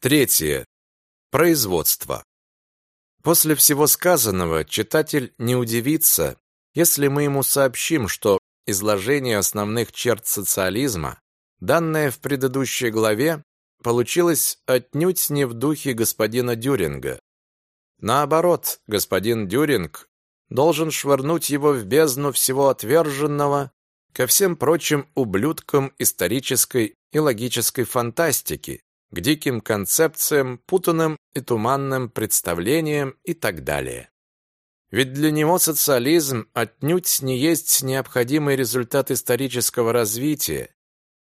Третье. Производство. После всего сказанного читатель не удивится, если мы ему сообщим, что изложение основных черт социализма, данное в предыдущей главе, получилось отнюдь не в духе господина Дюринга. Наоборот, господин Дюринг должен швырнуть его в бездну всего отверженного ко всем прочим ублюдкам исторической и логической фантастики, к диким концепциям, путанным и туманным представлениям и так далее. Ведь для него социализм отнюдь не есть необходимый результат исторического развития,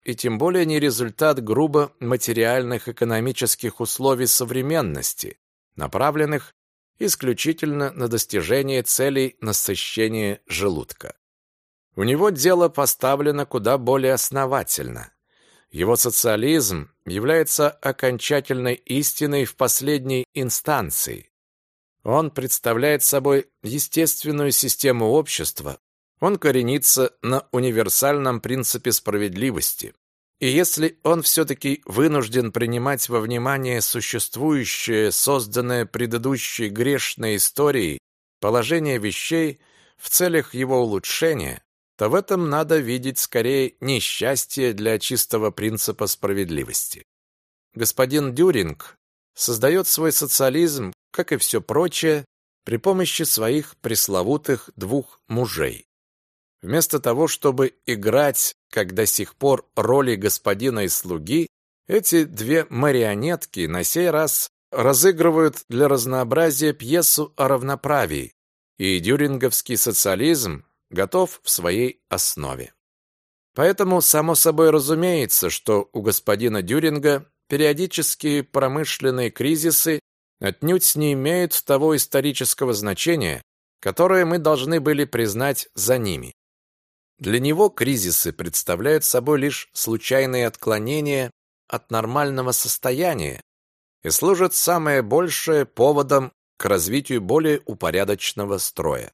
и тем более не результат грубо материальных экономических условий современности, направленных исключительно на достижение целей насыщения желудка. У него дело поставлено куда более основательно. Его социализм является окончательной истиной в последней инстанции. Он представляет собой естественную систему общества, он коренится на универсальном принципе справедливости. И если он все-таки вынужден принимать во внимание существующее, созданное предыдущей грешной историей, положение вещей в целях его улучшения, то в этом надо видеть скорее несчастье для чистого принципа справедливости. Господин Дюринг создает свой социализм, как и все прочее, при помощи своих пресловутых двух мужей. Вместо того, чтобы играть, как до сих пор, роли господина и слуги, эти две марионетки на сей раз разыгрывают для разнообразия пьесу о равноправии, и дюринговский социализм готов в своей основе. Поэтому, само собой разумеется, что у господина Дюринга периодические промышленные кризисы отнюдь не имеют того исторического значения, которое мы должны были признать за ними. Для него кризисы представляют собой лишь случайные отклонения от нормального состояния и служат самое большее поводом к развитию более упорядоченного строя.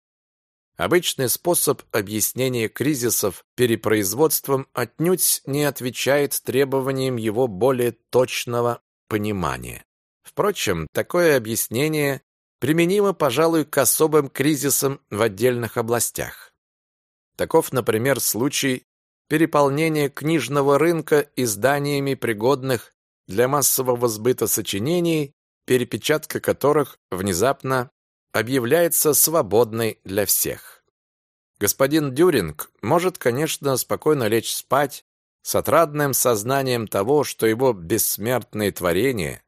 Обычный способ объяснения кризисов перепроизводством отнюдь не отвечает требованиям его более точного понимания. Впрочем, такое объяснение применимо, пожалуй, к особым кризисам в отдельных областях. Таков, например, случай переполнения книжного рынка изданиями пригодных для массового сбыта сочинений, перепечатка которых внезапно объявляется свободной для всех. Господин Дюринг может, конечно, спокойно лечь спать с отрадным сознанием того, что его бессмертные творения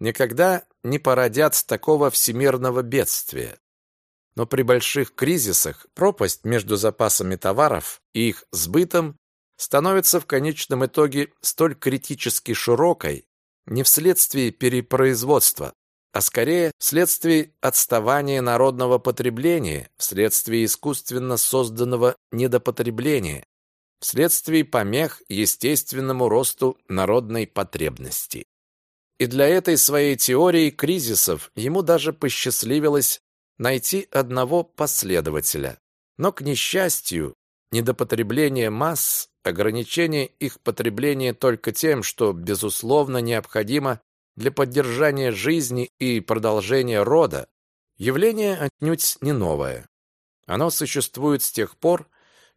никогда не породят такого всемирного бедствия. Но при больших кризисах пропасть между запасами товаров и их сбытом становится в конечном итоге столь критически широкой не вследствие перепроизводства, а скорее вследствие отставания народного потребления, вследствие искусственно созданного недопотребления, вследствие помех естественному росту народной потребности. И для этой своей теории кризисов ему даже посчастливилось найти одного последователя. Но, к несчастью, недопотребление масс, ограничение их потребления только тем, что, безусловно, необходимо для поддержания жизни и продолжения рода, явление отнюдь не новое. Оно существует с тех пор,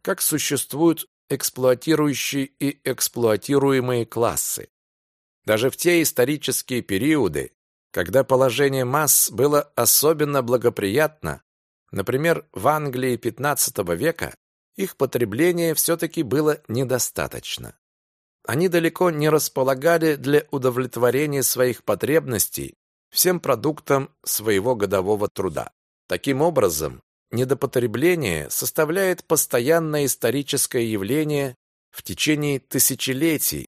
как существуют эксплуатирующие и эксплуатируемые классы. Даже в те исторические периоды, когда положение масс было особенно благоприятно, например, в Англии XV века, их потребление все-таки было недостаточно. Они далеко не располагали для удовлетворения своих потребностей всем продуктам своего годового труда. Таким образом, недопотребление составляет постоянное историческое явление в течение тысячелетий,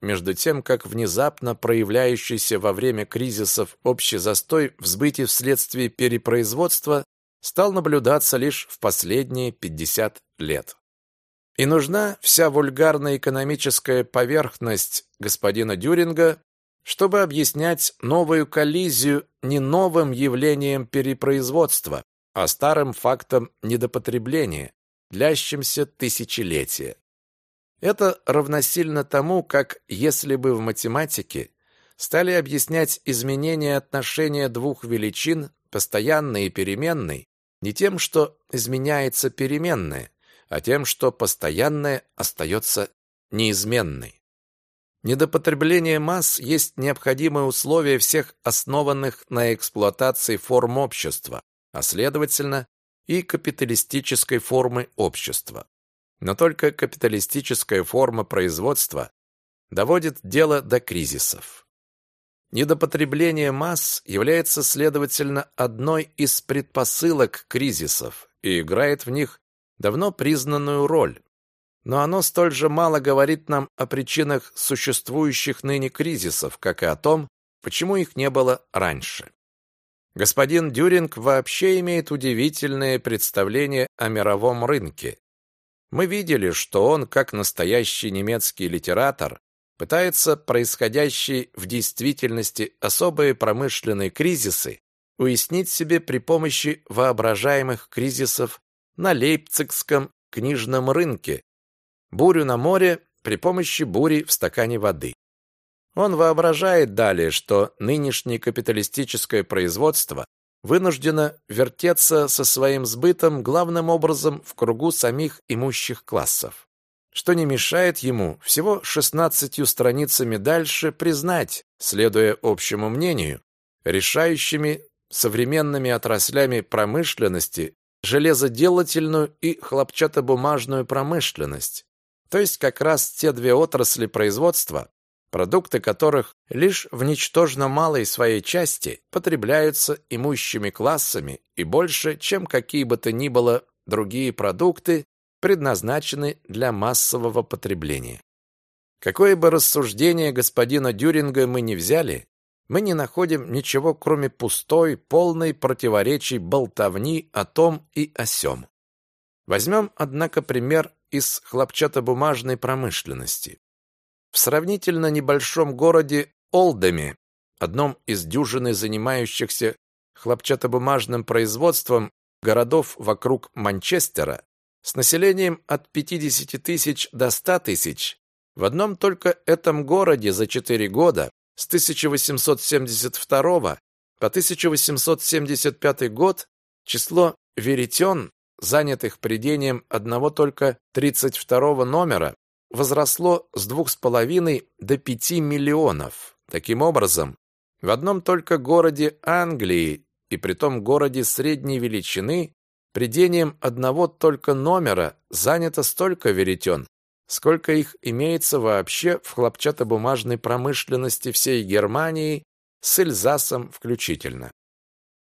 между тем как внезапно проявляющийся во время кризисов общий застой в сбытии вследствие перепроизводства стал наблюдаться лишь в последние 50 лет. И нужна вся вульгарная экономическая поверхность господина Дюринга, чтобы объяснять новую коллизию не новым явлением перепроизводства, а старым фактом недопотребления, длящимся тысячелетия. Это равносильно тому, как если бы в математике стали объяснять изменение отношения двух величин, постоянной и переменной, не тем, что изменяется переменное, а тем, что постоянное остается неизменной. Недопотребление масс есть необходимое условие всех основанных на эксплуатации форм общества, а следовательно и капиталистической формы общества. Но только капиталистическая форма производства доводит дело до кризисов. Недопотребление масс является, следовательно, одной из предпосылок кризисов и играет в них давно признанную роль. Но оно столь же мало говорит нам о причинах существующих ныне кризисов, как и о том, почему их не было раньше. Господин Дюринг вообще имеет удивительное представление о мировом рынке. Мы видели, что он, как настоящий немецкий литератор, пытается происходящие в действительности особые промышленные кризисы уяснить себе при помощи воображаемых кризисов на Лейпцигском книжном рынке, бурю на море при помощи бури в стакане воды. Он воображает далее, что нынешнее капиталистическое производство вынуждено вертеться со своим сбытом главным образом в кругу самих имущих классов что не мешает ему всего шестнадцатью страницами дальше признать, следуя общему мнению, решающими современными отраслями промышленности железоделательную и хлопчатобумажную промышленность, то есть как раз те две отрасли производства, продукты которых лишь в ничтожно малой своей части потребляются имущими классами и больше, чем какие бы то ни было другие продукты, предназначены для массового потребления. Какое бы рассуждение господина Дюринга мы ни взяли, мы не находим ничего, кроме пустой, полной противоречий болтовни о том и о сём. Возьмем, однако, пример из хлопчатобумажной промышленности. В сравнительно небольшом городе Олдеме, одном из дюжины занимающихся хлопчатобумажным производством городов вокруг Манчестера, с населением от 50 тысяч до 100 тысяч, в одном только этом городе за 4 года, с 1872 по 1875 год, число веретен, занятых придением одного только 32 номера, возросло с 2,5 до 5 миллионов. Таким образом, в одном только городе Англии, и при том городе средней величины, Придением одного только номера занято столько веретен, сколько их имеется вообще в хлопчатобумажной промышленности всей Германии с Эльзасом включительно.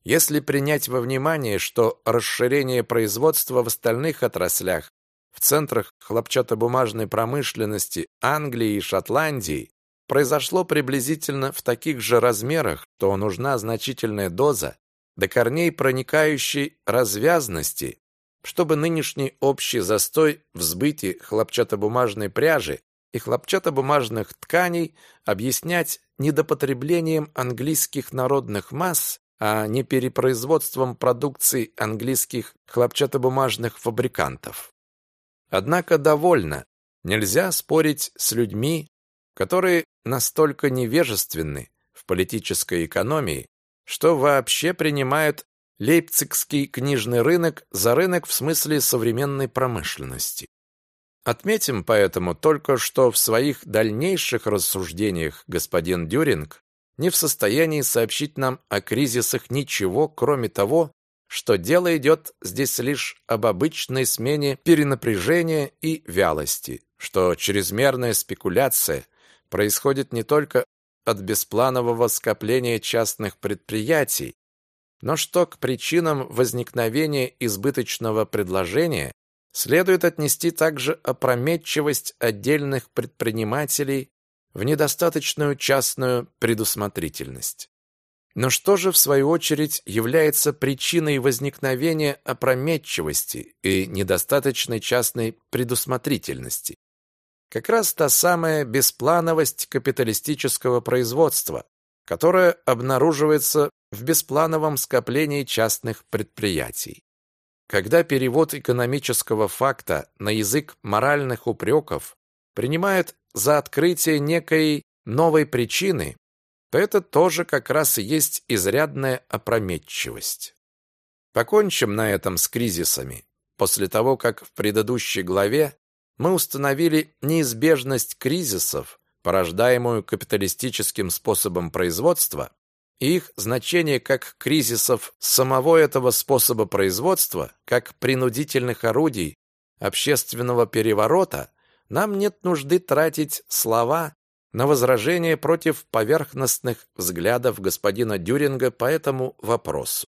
Если принять во внимание, что расширение производства в остальных отраслях в центрах хлопчатобумажной промышленности Англии и Шотландии произошло приблизительно в таких же размерах, то нужна значительная доза до корней проникающей развязности, чтобы нынешний общий застой в сбыте хлопчатобумажной пряжи и хлопчатобумажных тканей объяснять недопотреблением английских народных масс, а не перепроизводством продукции английских хлопчатобумажных фабрикантов. Однако довольно. Нельзя спорить с людьми, которые настолько невежественны в политической экономии, что вообще принимают Лейпцигский книжный рынок за рынок в смысле современной промышленности. Отметим поэтому только, что в своих дальнейших рассуждениях господин Дюринг не в состоянии сообщить нам о кризисах ничего, кроме того, что дело идет здесь лишь об обычной смене перенапряжения и вялости, что чрезмерная спекуляция происходит не только от беспланового скопления частных предприятий, но что к причинам возникновения избыточного предложения следует отнести также опрометчивость отдельных предпринимателей в недостаточную частную предусмотрительность. Но что же, в свою очередь, является причиной возникновения опрометчивости и недостаточной частной предусмотрительности? как раз та самая бесплановость капиталистического производства, которая обнаруживается в бесплановом скоплении частных предприятий. Когда перевод экономического факта на язык моральных упреков принимают за открытие некой новой причины, то это тоже как раз и есть изрядная опрометчивость. Покончим на этом с кризисами. После того, как в предыдущей главе мы установили неизбежность кризисов, порождаемую капиталистическим способом производства, и их значение как кризисов самого этого способа производства, как принудительных орудий общественного переворота, нам нет нужды тратить слова на возражение против поверхностных взглядов господина Дюринга по этому вопросу.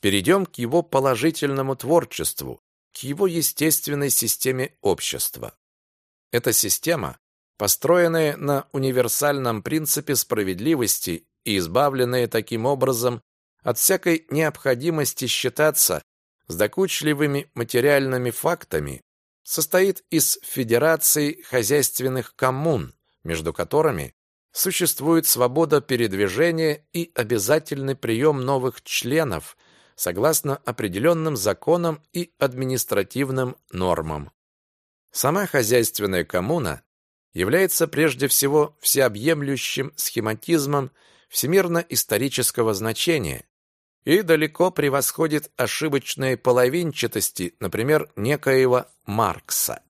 Перейдем к его положительному творчеству, к его естественной системе общества. Эта система, построенная на универсальном принципе справедливости и избавленная таким образом от всякой необходимости считаться с докучливыми материальными фактами, состоит из федерации хозяйственных коммун, между которыми существует свобода передвижения и обязательный прием новых членов согласно определенным законам и административным нормам. Сама хозяйственная коммуна является прежде всего всеобъемлющим схематизмом всемирно-исторического значения и далеко превосходит ошибочные половинчатости, например, некоего Маркса.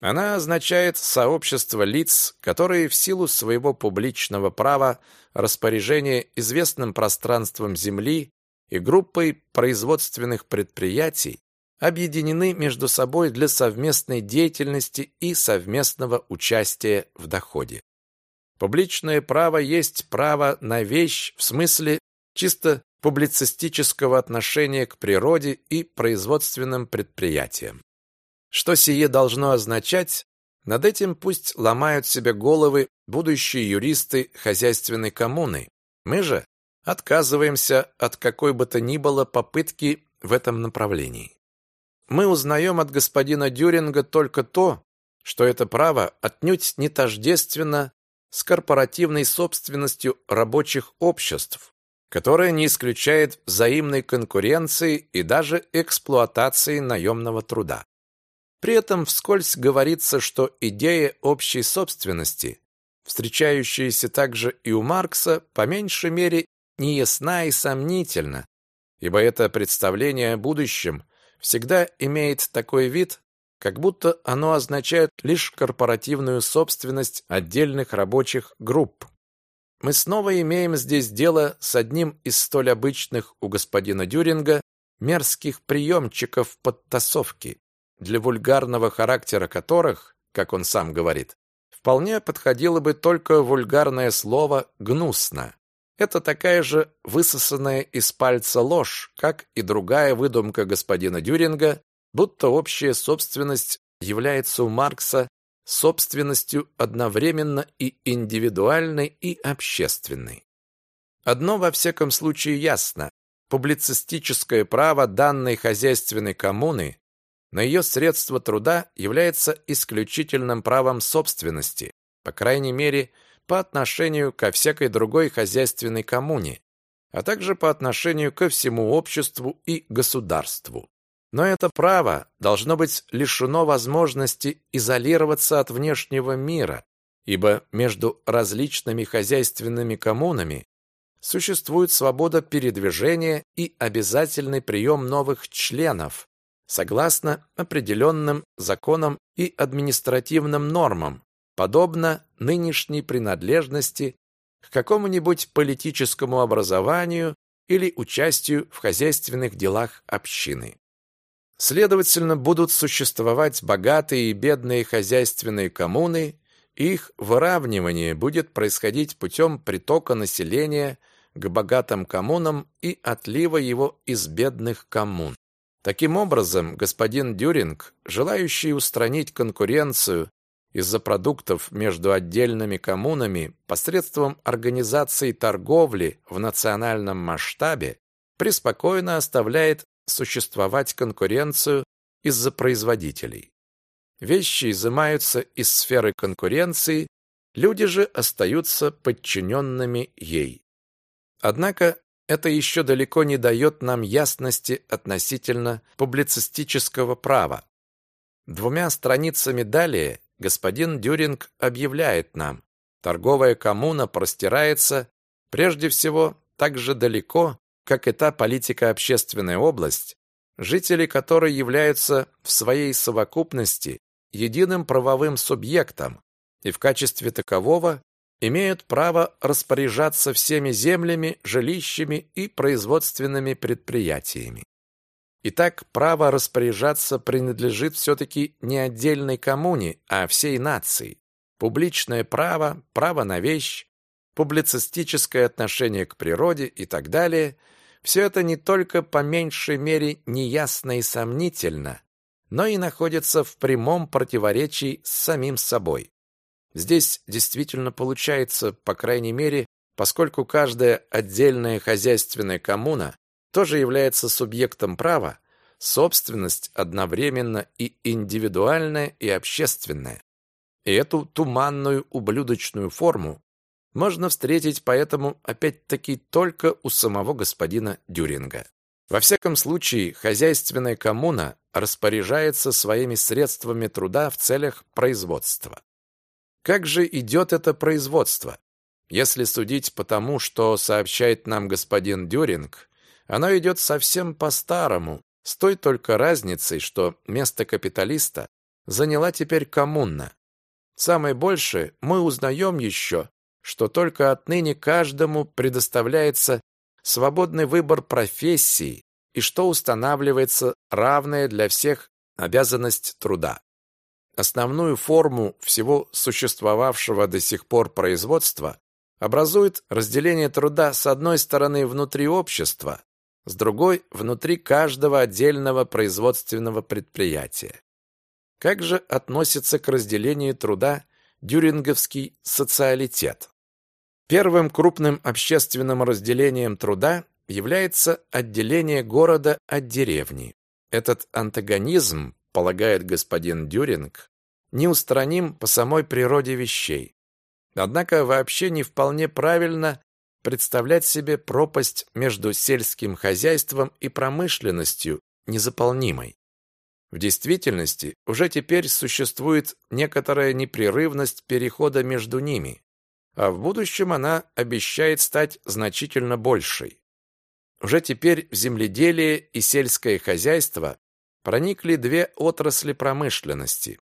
Она означает сообщество лиц, которые в силу своего публичного права распоряжения известным пространством земли и группой производственных предприятий объединены между собой для совместной деятельности и совместного участия в доходе. Публичное право есть право на вещь в смысле чисто публицистического отношения к природе и производственным предприятиям. Что сие должно означать, над этим пусть ломают себе головы будущие юристы хозяйственной коммуны. Мы же отказываемся от какой бы то ни было попытки в этом направлении. Мы узнаем от господина Дюринга только то, что это право отнюдь не тождественно с корпоративной собственностью рабочих обществ, которая не исключает взаимной конкуренции и даже эксплуатации наемного труда. При этом вскользь говорится, что идея общей собственности, встречающаяся также и у Маркса, по меньшей мере неясна и сомнительна, ибо это представление о будущем всегда имеет такой вид, как будто оно означает лишь корпоративную собственность отдельных рабочих групп. Мы снова имеем здесь дело с одним из столь обычных у господина Дюринга мерзких приемчиков подтасовки, для вульгарного характера которых, как он сам говорит, вполне подходило бы только вульгарное слово «гнусно». Это такая же высосанная из пальца ложь, как и другая выдумка господина Дюринга, будто общая собственность является у Маркса собственностью одновременно и индивидуальной, и общественной. Одно во всяком случае ясно. Публицистическое право данной хозяйственной коммуны на ее средства труда является исключительным правом собственности, по крайней мере, по отношению ко всякой другой хозяйственной коммуне, а также по отношению ко всему обществу и государству. Но это право должно быть лишено возможности изолироваться от внешнего мира, ибо между различными хозяйственными коммунами существует свобода передвижения и обязательный прием новых членов, согласно определенным законам и административным нормам, подобно нынешней принадлежности к какому-нибудь политическому образованию или участию в хозяйственных делах общины. Следовательно, будут существовать богатые и бедные хозяйственные коммуны, и их выравнивание будет происходить путем притока населения к богатым коммунам и отлива его из бедных коммун. Таким образом, господин Дюринг, желающий устранить конкуренцию из-за продуктов между отдельными коммунами посредством организации торговли в национальном масштабе, преспокойно оставляет существовать конкуренцию из-за производителей. Вещи изымаются из сферы конкуренции, люди же остаются подчиненными ей. Однако это еще далеко не дает нам ясности относительно публицистического права. Двумя страницами далее господин Дюринг объявляет нам, торговая коммуна простирается Прежде всего, так же далеко, как и та политико-общественная область, жители которой являются в своей совокупности единым правовым субъектом и в качестве такового имеют право распоряжаться всеми землями, жилищами и производственными предприятиями. Итак, право распоряжаться принадлежит все-таки не отдельной коммуне, а всей нации. Публичное право, право на вещь, публицистическое отношение к природе и так далее – все это не только по меньшей мере неясно и сомнительно, но и находится в прямом противоречии с самим собой. Здесь действительно получается, по крайней мере, поскольку каждая отдельная хозяйственная коммуна тоже является субъектом права, собственность одновременно и индивидуальная, и общественная. И эту туманную ублюдочную форму можно встретить поэтому опять-таки только у самого господина Дюринга. Во всяком случае, хозяйственная коммуна распоряжается своими средствами труда в целях производства. Как же идет это производство? Если судить по тому, что сообщает нам господин Дюринг, оно идет совсем по-старому, с той только разницей, что место капиталиста заняла теперь коммуна. Самое большее мы узнаем еще, что только отныне каждому предоставляется свободный выбор профессии и что устанавливается равная для всех обязанность труда. Основную форму всего существовавшего до сих пор производства образует разделение труда с одной стороны внутри общества, с другой – внутри каждого отдельного производственного предприятия. Как же относится к разделению труда дюринговский социалитет? Первым крупным общественным разделением труда является отделение города от деревни. Этот антагонизм полагает господин Дюринг, неустраним по самой природе вещей. Однако вообще не вполне правильно представлять себе пропасть между сельским хозяйством и промышленностью незаполнимой. В действительности уже теперь существует некоторая непрерывность перехода между ними, а в будущем она обещает стать значительно большей. Уже теперь в земледелие и сельское хозяйство проникли две отрасли промышленности.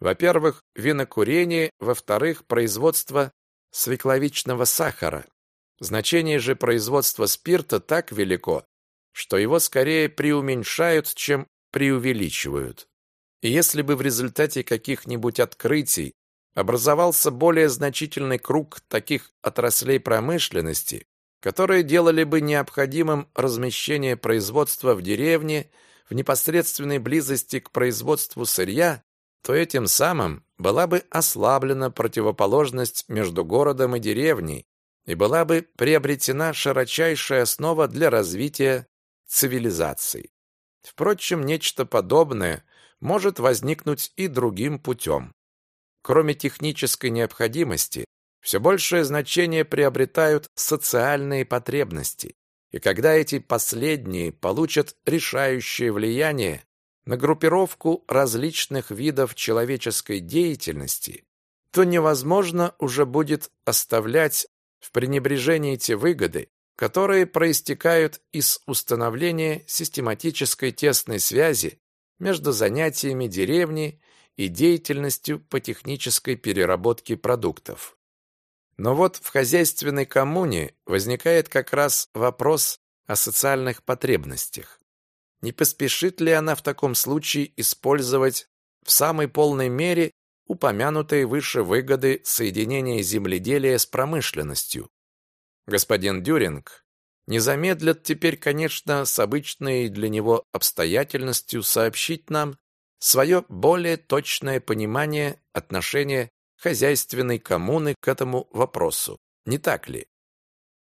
Во-первых, винокурение, во-вторых, производство свекловичного сахара. Значение же производства спирта так велико, что его скорее преуменьшают, чем преувеличивают. И если бы в результате каких-нибудь открытий образовался более значительный круг таких отраслей промышленности, которые делали бы необходимым размещение производства в деревне в непосредственной близости к производству сырья, то этим самым была бы ослаблена противоположность между городом и деревней и была бы приобретена широчайшая основа для развития цивилизации. Впрочем, нечто подобное может возникнуть и другим путем. Кроме технической необходимости, все большее значение приобретают социальные потребности. И когда эти последние получат решающее влияние на группировку различных видов человеческой деятельности, то невозможно уже будет оставлять в пренебрежении те выгоды, которые проистекают из установления систематической тесной связи между занятиями деревни и деятельностью по технической переработке продуктов. Но вот в хозяйственной коммуне возникает как раз вопрос о социальных потребностях. Не поспешит ли она в таком случае использовать в самой полной мере упомянутые выше выгоды соединения земледелия с промышленностью? Господин Дюринг не замедлит теперь, конечно, с обычной для него обстоятельностью сообщить нам свое более точное понимание отношения хозяйственной коммуны к этому вопросу. Не так ли?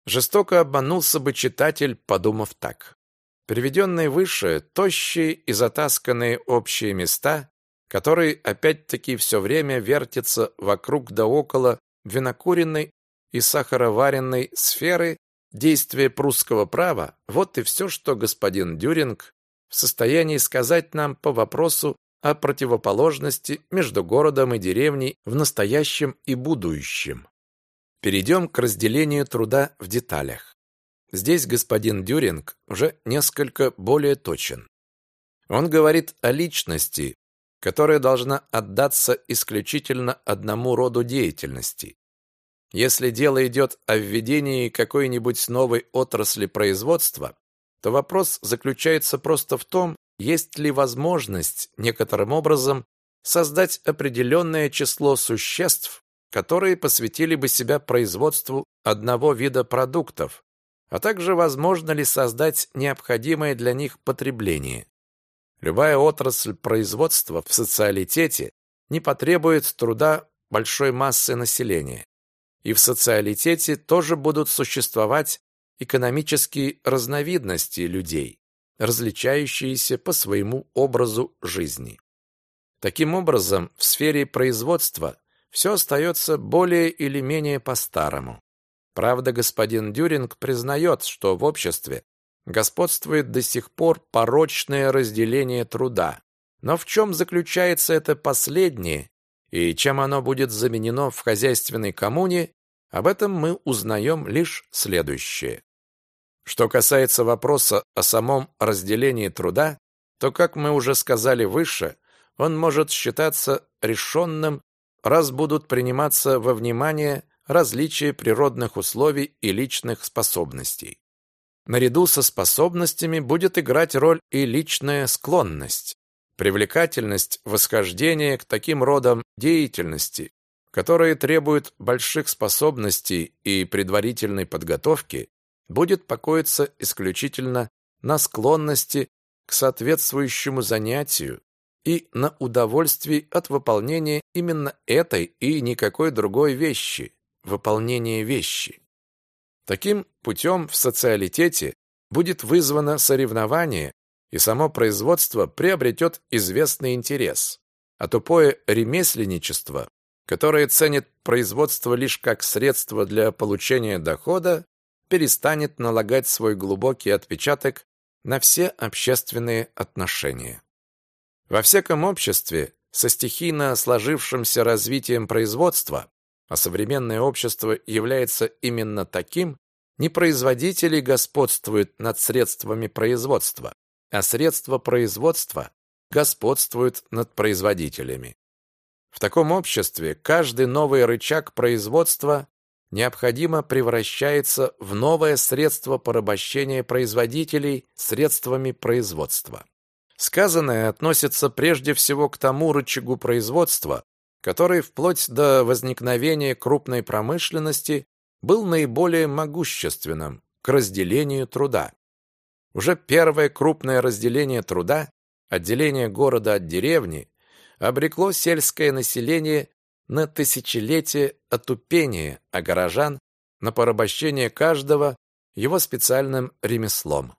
Жестоко обманулся бы читатель, подумав так. Приведенные выше тощие и затасканные общие места, которые опять-таки все время вертятся вокруг да около винокуренной и сахароваренной сферы действия прусского права, вот и все, что господин Дюринг в состоянии сказать нам по вопросу о противоположности между городом и деревней в настоящем и будущем. Перейдем к разделению труда в деталях. Здесь господин Дюринг уже несколько более точен. Он говорит о личности, которая должна отдаться исключительно одному роду деятельности. Если дело идет о введении какой-нибудь новой отрасли производства, то вопрос заключается просто в том, есть ли возможность некоторым образом создать определенное число существ, которые посвятили бы себя производству одного вида продуктов, а также возможно ли создать необходимое для них потребление. Любая отрасль производства в социалитете не потребует труда большой массы населения. И в социалитете тоже будут существовать экономические разновидности людей, различающиеся по своему образу жизни. Таким образом, в сфере производства все остается более или менее по-старому. Правда, господин Дюринг признает, что в обществе господствует до сих пор порочное разделение труда. Но в чем заключается это последнее и чем оно будет заменено в хозяйственной коммуне, об этом мы узнаем лишь следующее. Что касается вопроса о самом разделении труда, то, как мы уже сказали выше, он может считаться решенным, раз будут приниматься во внимание различия природных условий и личных способностей. Наряду со способностями будет играть роль и личная склонность, привлекательность восхождения к таким родам деятельности, которые требуют больших способностей и предварительной подготовки, будет покоиться исключительно на склонности к соответствующему занятию и на удовольствии от выполнения именно этой и никакой другой вещи, выполнения вещи. Таким путем в социалитете будет вызвано соревнование, и само производство приобретет известный интерес. А тупое ремесленничество, которое ценит производство лишь как средство для получения дохода, перестанет налагать свой глубокий отпечаток на все общественные отношения. Во всяком обществе со стихийно сложившимся развитием производства а современное общество является именно таким, не производители господствуют над средствами производства, а средства производства господствуют над производителями. В таком обществе каждый новый рычаг производства необходимо превращается в новое средство порабощения производителей средствами производства. Сказанное относится прежде всего к тому рычагу производства, который вплоть до возникновения крупной промышленности был наиболее могущественным к разделению труда. Уже первое крупное разделение труда, отделение города от деревни, обрекло сельское население на тысячелетие отупения, а горожан на порабощение каждого его специальным ремеслом.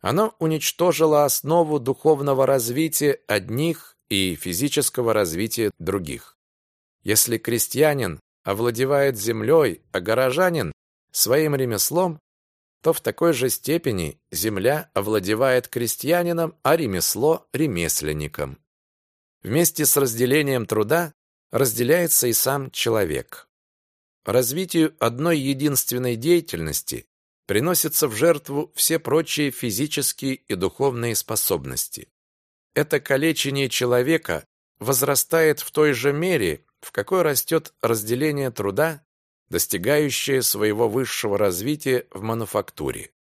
Оно уничтожило основу духовного развития одних и физического развития других. Если крестьянин овладевает землей, а горожанин своим ремеслом, то в такой же степени земля овладевает крестьянином, а ремесло – ремесленником. Вместе с разделением труда разделяется и сам человек. Развитию одной единственной деятельности приносятся в жертву все прочие физические и духовные способности. Это калечение человека возрастает в той же мере, в какой растет разделение труда, достигающее своего высшего развития в мануфактуре.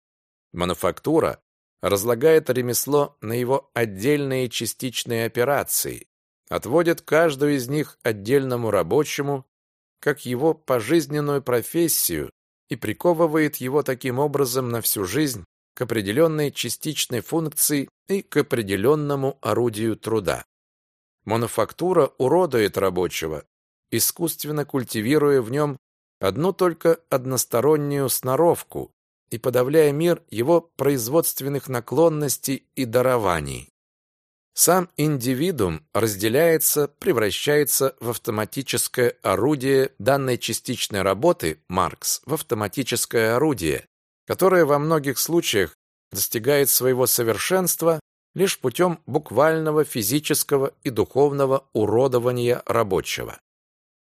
Мануфактура разлагает ремесло на его отдельные частичные операции, отводит каждую из них отдельному рабочему, как его пожизненную профессию и приковывает его таким образом на всю жизнь к определенной частичной функции и к определенному орудию труда. Мануфактура уродует рабочего, искусственно культивируя в нем одну только одностороннюю сноровку и подавляя мир его производственных наклонностей и дарований. Сам индивидуум разделяется, превращается в автоматическое орудие данной частичной работы, Маркс, в автоматическое орудие, которое во многих случаях достигает своего совершенства лишь путем буквального физического и духовного уродования рабочего.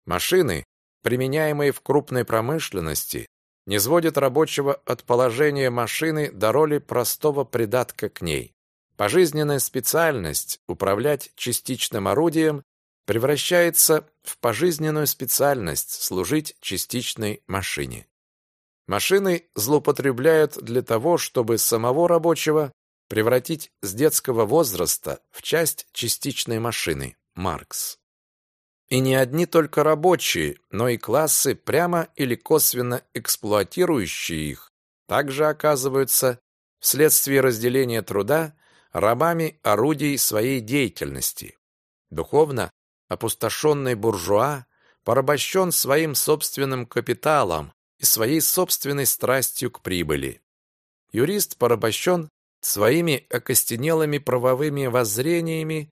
Машины, применяемые в крупной промышленности, не сводят рабочего от положения машины до роли простого придатка к ней. Пожизненная специальность управлять частичным орудием превращается в пожизненную специальность служить частичной машине. Машины злоупотребляют для того, чтобы самого рабочего превратить с детского возраста в часть частичной машины. Маркс. И не одни только рабочие, но и классы, прямо или косвенно эксплуатирующие их, также оказываются вследствие разделения труда рабами орудий своей деятельности. Духовно опустошенный буржуа порабощен своим собственным капиталом и своей собственной страстью к прибыли. Юрист порабощен своими окостенелыми правовыми воззрениями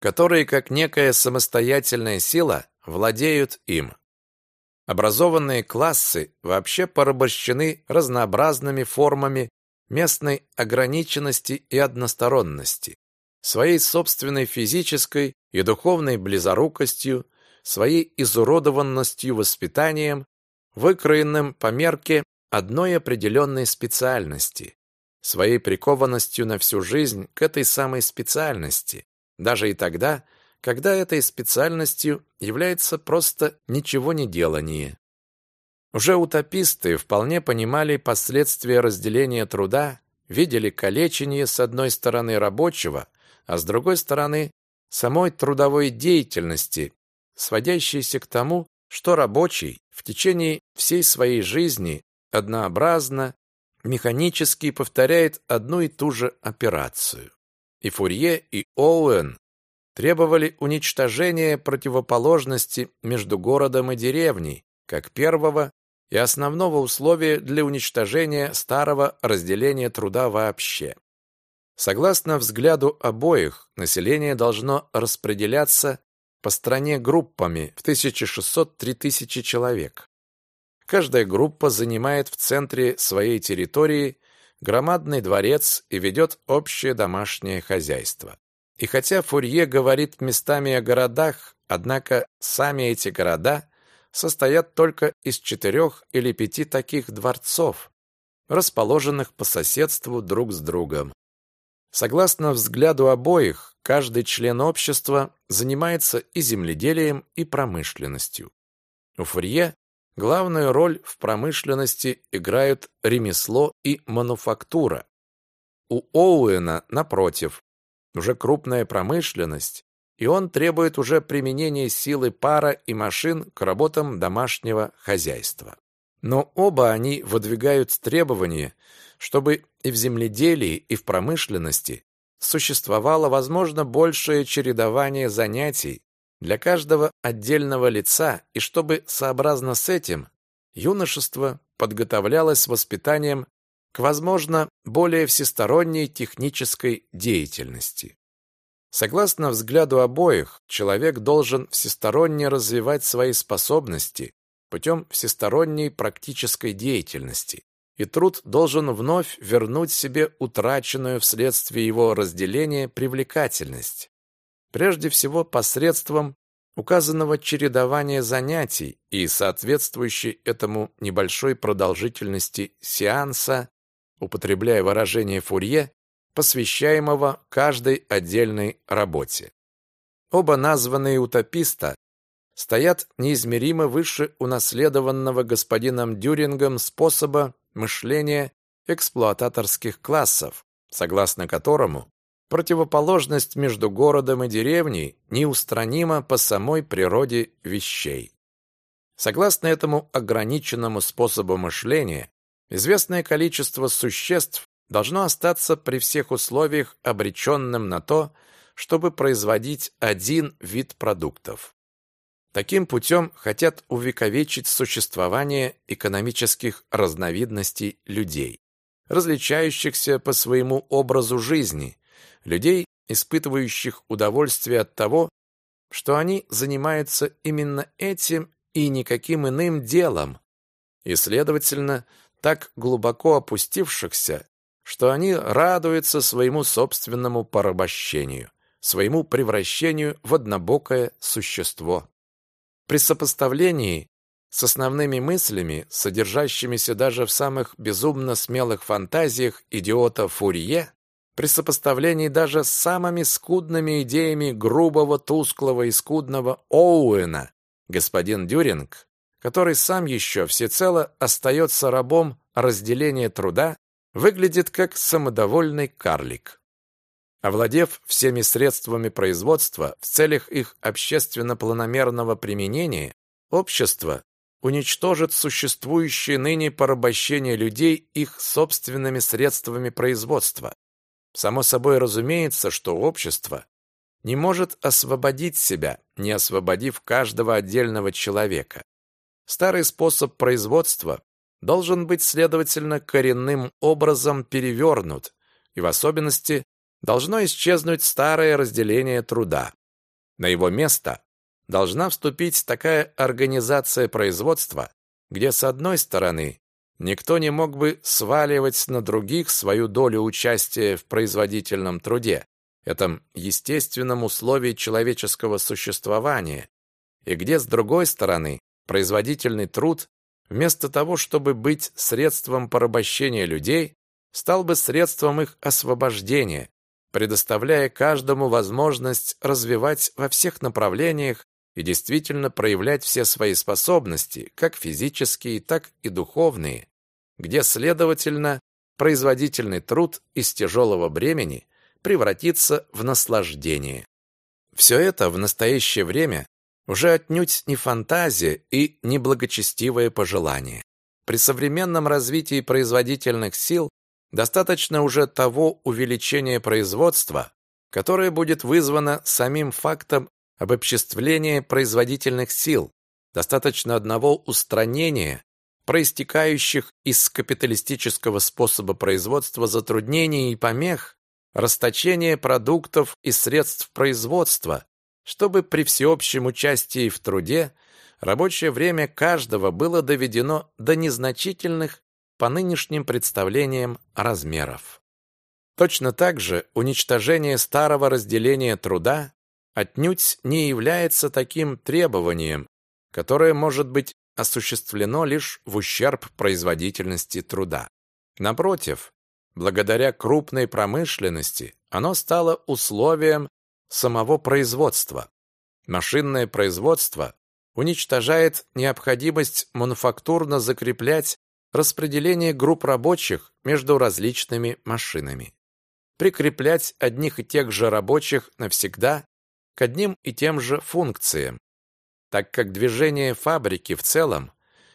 которые, как некая самостоятельная сила, владеют им. Образованные классы вообще порабощены разнообразными формами местной ограниченности и односторонности, своей собственной физической и духовной близорукостью, своей изуродованностью воспитанием, выкроенным по мерке одной определенной специальности, своей прикованностью на всю жизнь к этой самой специальности, даже и тогда, когда этой специальностью является просто ничего не делание. Уже утописты вполне понимали последствия разделения труда, видели калечение с одной стороны рабочего, а с другой стороны самой трудовой деятельности, сводящейся к тому, что рабочий в течение всей своей жизни однообразно, механически повторяет одну и ту же операцию. И Фурье, и Оуэн требовали уничтожения противоположности между городом и деревней, как первого и основного условия для уничтожения старого разделения труда вообще. Согласно взгляду обоих, население должно распределяться по стране группами в 1600-3000 человек. Каждая группа занимает в центре своей территории громадный дворец и ведет общее домашнее хозяйство. И хотя Фурье говорит местами о городах, однако сами эти города состоят только из четырех или пяти таких дворцов, расположенных по соседству друг с другом. Согласно взгляду обоих, каждый член общества занимается и земледелием, и промышленностью. У Фурье Главную роль в промышленности играют ремесло и мануфактура. У Оуэна, напротив, уже крупная промышленность, и он требует уже применения силы пара и машин к работам домашнего хозяйства. Но оба они выдвигают требования, чтобы и в земледелии, и в промышленности существовало, возможно, большее чередование занятий, для каждого отдельного лица, и чтобы сообразно с этим юношество подготовлялось воспитанием к, возможно, более всесторонней технической деятельности. Согласно взгляду обоих, человек должен всесторонне развивать свои способности путем всесторонней практической деятельности, и труд должен вновь вернуть себе утраченную вследствие его разделения привлекательность прежде всего посредством указанного чередования занятий и соответствующей этому небольшой продолжительности сеанса, употребляя выражение Фурье, посвящаемого каждой отдельной работе. Оба названные утописта стоят неизмеримо выше унаследованного господином Дюрингом способа мышления эксплуататорских классов, согласно которому Противоположность между городом и деревней неустранима по самой природе вещей. Согласно этому ограниченному способу мышления, известное количество существ должно остаться при всех условиях обреченным на то, чтобы производить один вид продуктов. Таким путем хотят увековечить существование экономических разновидностей людей, различающихся по своему образу жизни, людей, испытывающих удовольствие от того, что они занимаются именно этим и никаким иным делом, и, следовательно, так глубоко опустившихся, что они радуются своему собственному порабощению, своему превращению в однобокое существо. При сопоставлении с основными мыслями, содержащимися даже в самых безумно смелых фантазиях идиота Фурье, при сопоставлении даже с самыми скудными идеями грубого, тусклого и скудного Оуэна, господин Дюринг, который сам еще всецело остается рабом разделения труда, выглядит как самодовольный карлик. Овладев всеми средствами производства в целях их общественно-планомерного применения, общество уничтожит существующее ныне порабощение людей их собственными средствами производства. Само собой разумеется, что общество не может освободить себя, не освободив каждого отдельного человека. Старый способ производства должен быть, следовательно, коренным образом перевернут, и в особенности должно исчезнуть старое разделение труда. На его место должна вступить такая организация производства, где, с одной стороны, никто не мог бы сваливать на других свою долю участия в производительном труде, этом естественном условии человеческого существования, и где, с другой стороны, производительный труд вместо того, чтобы быть средством порабощения людей, стал бы средством их освобождения, предоставляя каждому возможность развивать во всех направлениях и действительно проявлять все свои способности, как физические, так и духовные, где, следовательно, производительный труд из тяжелого бремени превратится в наслаждение. Все это в настоящее время уже отнюдь не фантазия и не благочестивое пожелание. При современном развитии производительных сил достаточно уже того увеличения производства, которое будет вызвано самим фактом обобществления производительных сил, достаточно одного устранения проистекающих из капиталистического способа производства затруднений и помех, расточения продуктов и средств производства, чтобы при всеобщем участии в труде рабочее время каждого было доведено до незначительных по нынешним представлениям размеров. Точно так же уничтожение старого разделения труда отнюдь не является таким требованием, которое может быть осуществлено лишь в ущерб производительности труда. Напротив, благодаря крупной промышленности оно стало условием самого производства. Машинное производство уничтожает необходимость мануфактурно закреплять распределение групп рабочих между различными машинами. Прикреплять одних и тех же рабочих навсегда к одним и тем же функциям, так как движение фабрики в целом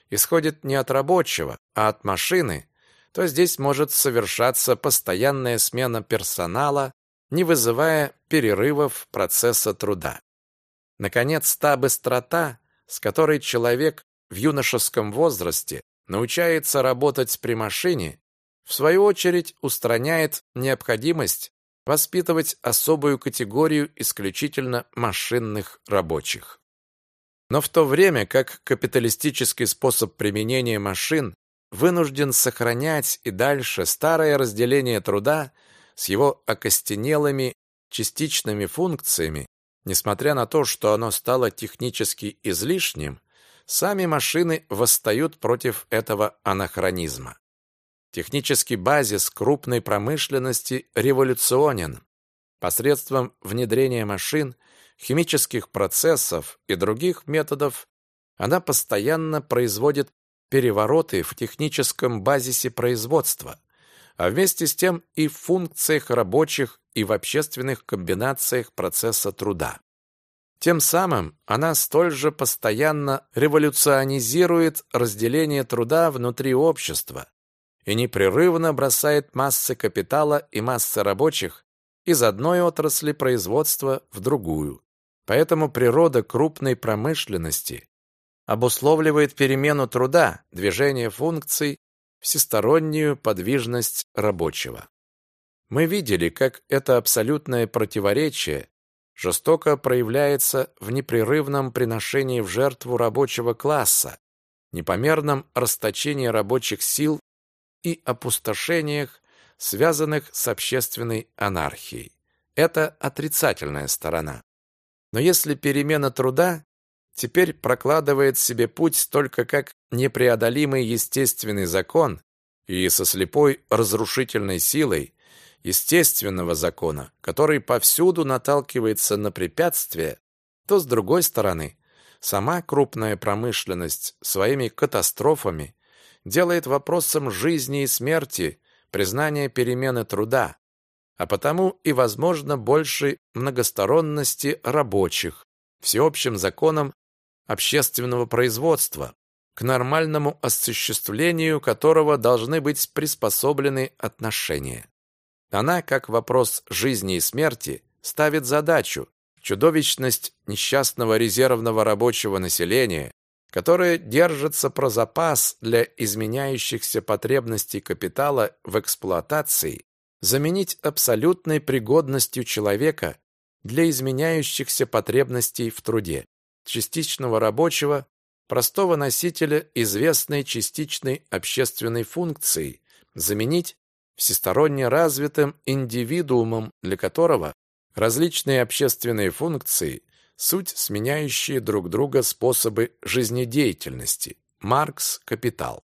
исходит не от рабочего, а от машины, то здесь может совершаться постоянная смена персонала не вызывая перерывов процесса труда. Наконец, та быстрота, с которой человек в юношеском возрасте научается работать при машине, в свою очередь устраняет необходимость воспитывать особую категорию исключительно машинных рабочих. Но в то время как капиталистический способ применения машин вынужден сохранять и дальше старое разделение труда с его окостенелыми частичными функциями, несмотря на то, что оно стало технически излишним, сами машины восстают против этого анахронизма. Технический базис крупной промышленности революционен. Посредством внедрения машин, химических процессов и других методов она постоянно производит перевороты в техническом базисе производства, а вместе с тем и в функциях рабочих и в общественных комбинациях процесса труда. Тем самым она столь же постоянно революционизирует разделение труда внутри общества и непрерывно бросает массы капитала и массы рабочих из одной отрасли производства в другую. Поэтому природа крупной промышленности обусловливает перемену труда, движение функций всестороннюю подвижность рабочего. Мы видели, как это абсолютное противоречие жестоко проявляется в непрерывном приношении в жертву рабочего класса, непомерном расточении рабочих сил и опустошениях, связанных с общественной анархией. Это отрицательная сторона. Но если перемена труда теперь прокладывает себе путь только как непреодолимый естественный закон и со слепой разрушительной силой естественного закона, который повсюду наталкивается на препятствия, то, с другой стороны, сама крупная промышленность своими катастрофами делает вопросом жизни и смерти признание перемены труда, а потому и возможно большей многосторонности рабочих, всеобщим законом общественного производства, к нормальному осуществлению которого должны быть приспособлены отношения. Она, как вопрос жизни и смерти, ставит задачу чудовищность несчастного резервного рабочего населения, которое держится про запас для изменяющихся потребностей капитала в эксплуатации, заменить абсолютной пригодностью человека для изменяющихся потребностей в труде, частичного рабочего, простого носителя известной частичной общественной функции, заменить всесторонне развитым индивидуумом, для которого различные общественные функции – суть сменяющие друг друга способы жизнедеятельности. Маркс «Капитал».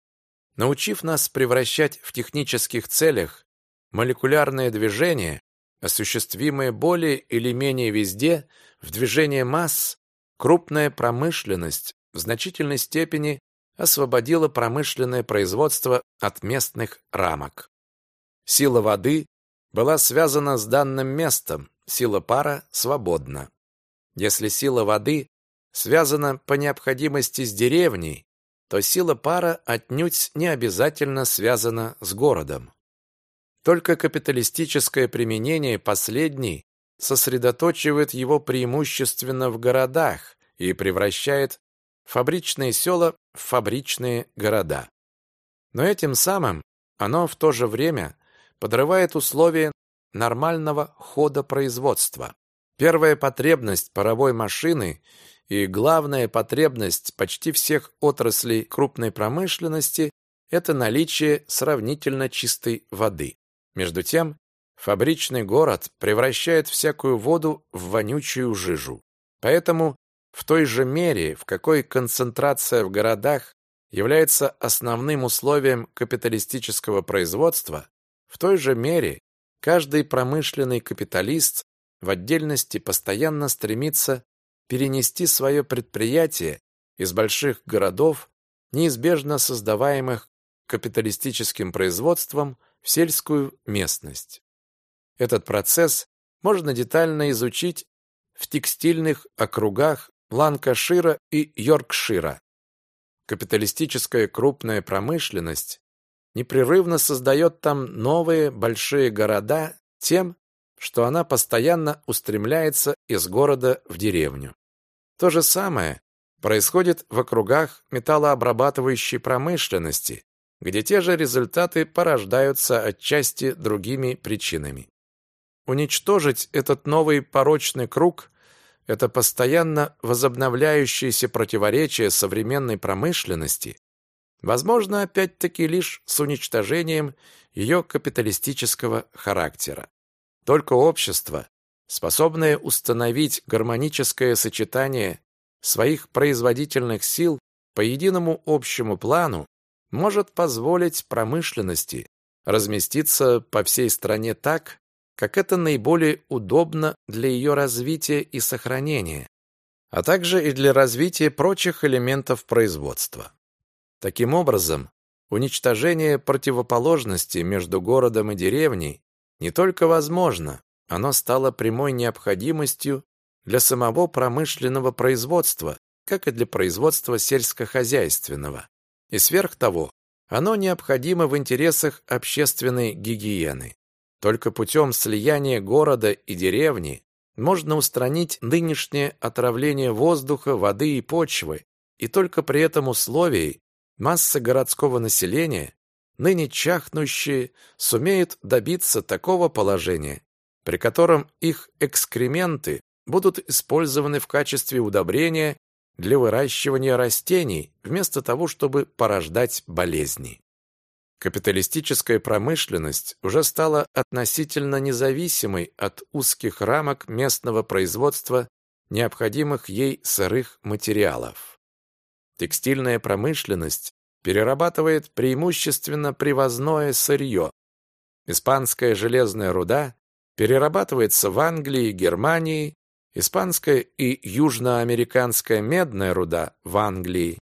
Научив нас превращать в технических целях молекулярное движение, осуществимое более или менее везде, в движение масс, крупная промышленность в значительной степени освободила промышленное производство от местных рамок. Сила воды была связана с данным местом, сила пара свободна. Если сила воды связана по необходимости с деревней, то сила пара отнюдь не обязательно связана с городом. Только капиталистическое применение последней сосредоточивает его преимущественно в городах и превращает фабричные села в фабричные города. Но этим самым оно в то же время подрывает условия нормального хода производства. Первая потребность паровой машины и главная потребность почти всех отраслей крупной промышленности – это наличие сравнительно чистой воды. Между тем, фабричный город превращает всякую воду в вонючую жижу. Поэтому в той же мере, в какой концентрация в городах является основным условием капиталистического производства, в той же мере каждый промышленный капиталист в отдельности постоянно стремится перенести свое предприятие из больших городов, неизбежно создаваемых капиталистическим производством, в сельскую местность. Этот процесс можно детально изучить в текстильных округах Ланкашира и Йоркшира. Капиталистическая крупная промышленность непрерывно создает там новые большие города тем, что она постоянно устремляется из города в деревню. То же самое происходит в округах металлообрабатывающей промышленности, где те же результаты порождаются отчасти другими причинами. Уничтожить этот новый порочный круг – это постоянно возобновляющееся противоречие современной промышленности, возможно, опять-таки лишь с уничтожением ее капиталистического характера. Только общество, способное установить гармоническое сочетание своих производительных сил по единому общему плану, может позволить промышленности разместиться по всей стране так, как это наиболее удобно для ее развития и сохранения, а также и для развития прочих элементов производства. Таким образом, уничтожение противоположности между городом и деревней не только возможно, оно стало прямой необходимостью для самого промышленного производства, как и для производства сельскохозяйственного. И сверх того, оно необходимо в интересах общественной гигиены. Только путем слияния города и деревни можно устранить нынешнее отравление воздуха, воды и почвы, и только при этом условии масса городского населения, ныне чахнущие, сумеют добиться такого положения, при котором их экскременты будут использованы в качестве удобрения для выращивания растений, вместо того, чтобы порождать болезни. Капиталистическая промышленность уже стала относительно независимой от узких рамок местного производства необходимых ей сырых материалов. Текстильная промышленность перерабатывает преимущественно привозное сырье. Испанская железная руда перерабатывается в Англии и Германии, испанская и южноамериканская медная руда в Англии.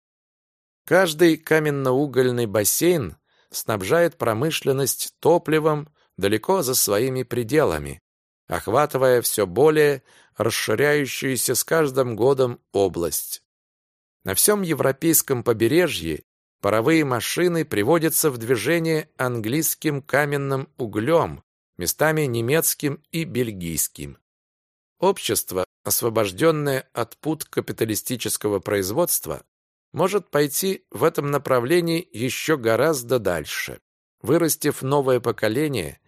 Каждый каменно-угольный бассейн снабжает промышленность топливом далеко за своими пределами, охватывая все более расширяющуюся с каждым годом область. На всем европейском побережье паровые машины приводятся в движение английским каменным углем, местами немецким и бельгийским. Общество, освобожденное от пут капиталистического производства, может пойти в этом направлении еще гораздо дальше, вырастив новое поколение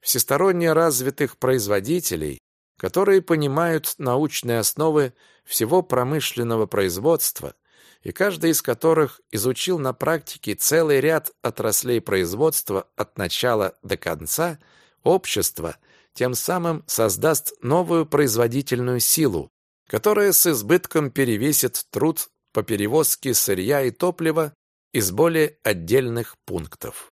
всесторонне развитых производителей, которые понимают научные основы всего промышленного производства и каждый из которых изучил на практике целый ряд отраслей производства от начала до конца, общество тем самым создаст новую производительную силу, которая с избытком перевесит труд по перевозке сырья и топлива из более отдельных пунктов.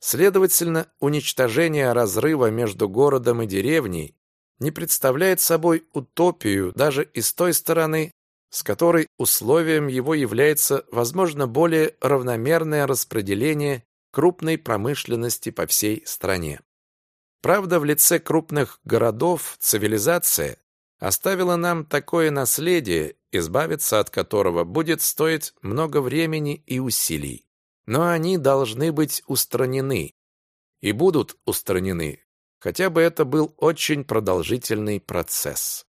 Следовательно, уничтожение разрыва между городом и деревней не представляет собой утопию даже и с той стороны, с которой условием его является, возможно, более равномерное распределение крупной промышленности по всей стране. Правда, в лице крупных городов цивилизация оставила нам такое наследие, избавиться от которого будет стоить много времени и усилий. Но они должны быть устранены. И будут устранены, хотя бы это был очень продолжительный процесс.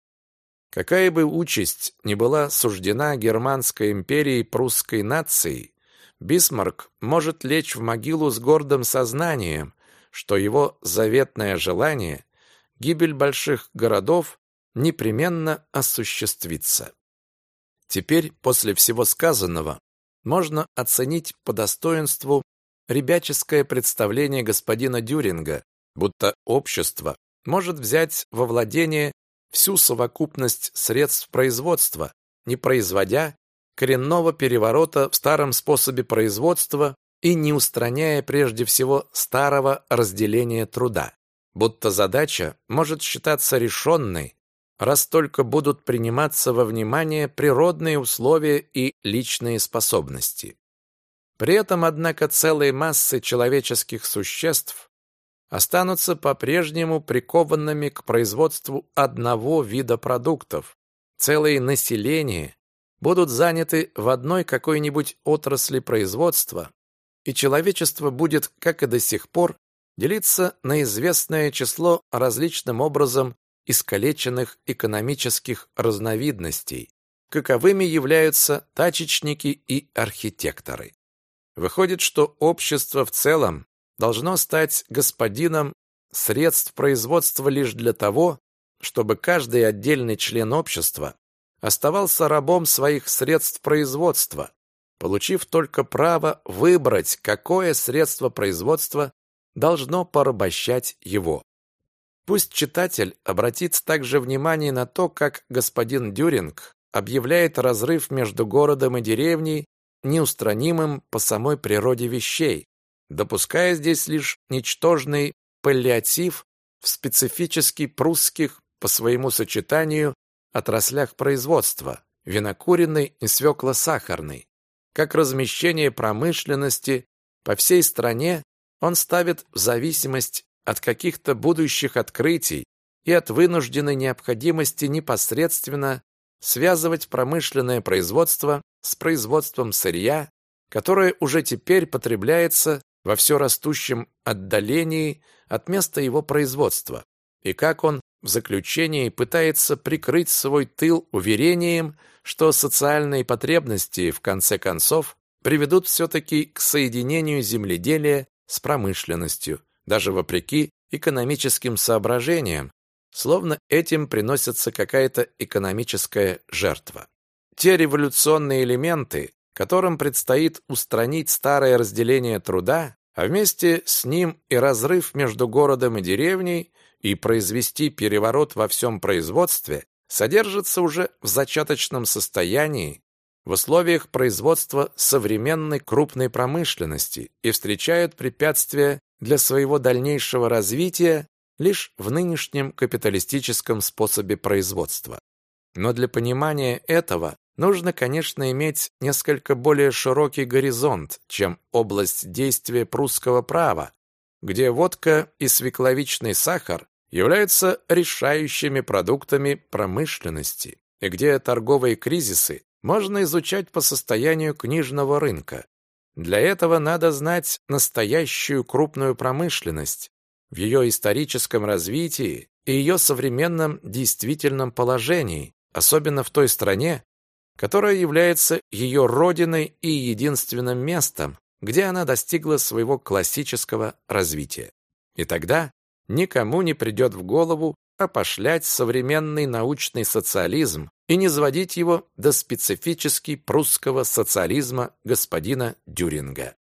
Какая бы участь ни была суждена Германской империей прусской нации, Бисмарк может лечь в могилу с гордым сознанием, что его заветное желание, гибель больших городов, непременно осуществится. Теперь, после всего сказанного, можно оценить по достоинству ребяческое представление господина Дюринга, будто общество может взять во владение всю совокупность средств производства, не производя коренного переворота в старом способе производства и не устраняя прежде всего старого разделения труда. Будто задача может считаться решенной, раз только будут приниматься во внимание природные условия и личные способности. При этом, однако, целые массы человеческих существ останутся по-прежнему прикованными к производству одного вида продуктов. Целые населения будут заняты в одной какой-нибудь отрасли производства, и человечество будет, как и до сих пор, делиться на известное число различным образом искалеченных экономических разновидностей, каковыми являются тачечники и архитекторы. Выходит, что общество в целом должно стать господином средств производства лишь для того, чтобы каждый отдельный член общества оставался рабом своих средств производства, получив только право выбрать, какое средство производства должно порабощать его. Пусть читатель обратит также внимание на то, как господин Дюринг объявляет разрыв между городом и деревней неустранимым по самой природе вещей, допуская здесь лишь ничтожный паллиатив в специфически прусских по своему сочетанию отраслях производства – винокуренной и свекло-сахарной. Как размещение промышленности по всей стране он ставит в зависимость от каких-то будущих открытий и от вынужденной необходимости непосредственно связывать промышленное производство с производством сырья, которое уже теперь потребляется во все растущем отдалении от места его производства, и как он в заключении пытается прикрыть свой тыл уверением, что социальные потребности, в конце концов, приведут все-таки к соединению земледелия с промышленностью, даже вопреки экономическим соображениям, словно этим приносится какая-то экономическая жертва. Те революционные элементы, которым предстоит устранить старое разделение труда, а вместе с ним и разрыв между городом и деревней, и произвести переворот во всем производстве, содержится уже в зачаточном состоянии в условиях производства современной крупной промышленности и встречают препятствия для своего дальнейшего развития лишь в нынешнем капиталистическом способе производства. Но для понимания этого нужно, конечно, иметь несколько более широкий горизонт, чем область действия прусского права, где водка и свекловичный сахар являются решающими продуктами промышленности, и где торговые кризисы можно изучать по состоянию книжного рынка. Для этого надо знать настоящую крупную промышленность в ее историческом развитии и ее современном действительном положении, особенно в той стране, которая является ее родиной и единственным местом, где она достигла своего классического развития. И тогда никому не придет в голову опошлять современный научный социализм и не сводить его до специфически прусского социализма господина Дюринга.